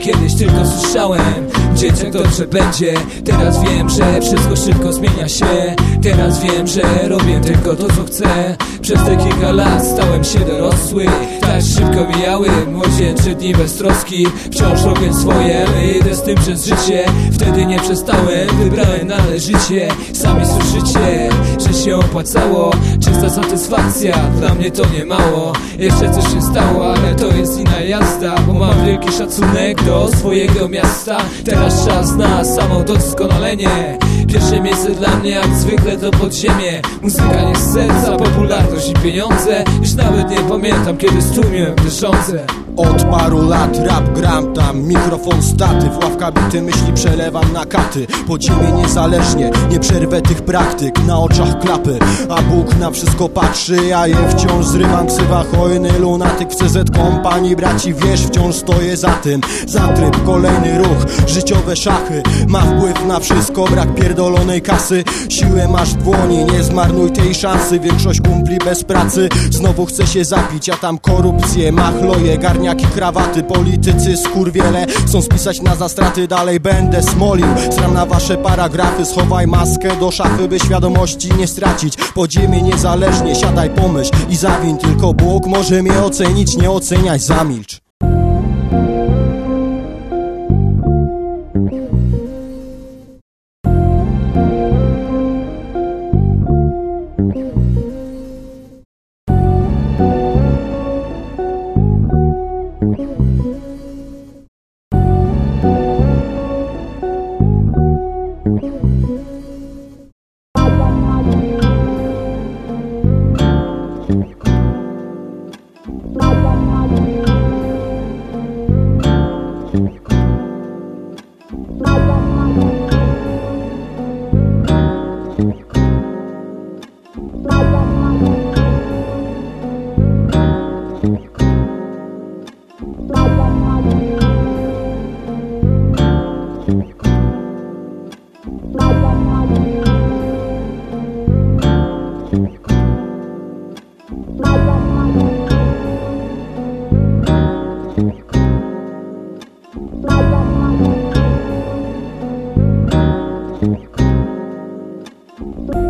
Kiedyś tylko słyszałem Dzieciak dobrze będzie. Teraz wiem, że wszystko szybko zmienia się. Teraz wiem, że robię tylko to co chcę. Przez te kilka lat stałem się dorosły. Tak szybko mijały młodzieńcze dni bez troski. Wciąż robię swoje, idę z tym przez życie. Wtedy nie przestałem, wybrałem należycie. Sami słyszycie, że się opłacało. Czysta satysfakcja, dla mnie to nie mało. Jeszcze coś się stało, ale to jest inna jazda Bo mam wielki szacunek do swojego miasta. Teraz czas na samo doskonalenie Pierwsze miejsce dla mnie jak zwykle to podziemie. Muzyka nie z serca, popularność i pieniądze. Już nawet nie pamiętam kiedy stłumiłem dyszące Od paru lat rap gram tam Mikrofon statyw, ławka bity myśli przelewam na katy. Podziemie niezależnie, nie przerwę tych praktyk. Na oczach klapy, a Bóg na wszystko patrzy. Ja je wciąż zrywam, ksywa hojny lunatyk W CZ kompanii braci, wiesz, wciąż stoję za tym. Za tryb, kolejny ruch, życiowe szachy. Ma wpływ na wszystko, brak pierdolonej kasy. Siłę masz w dłoni, nie zmarnuj tej szansy. Większość kumpli bez pracy, znowu chce się zapić A tam korupcję, machloje, garniaki, krawaty. Politycy, skurwiele, chcą spisać na zastraty. Dalej będę smolił, sram na wasze paragrafy. Schowaj maskę do szafy, by świadomości nie stracić. Podziemie niezależnie, siadaj, pomyśl i zawin. Tylko Bóg może mnie ocenić, nie oceniaj, zamilcz Bye.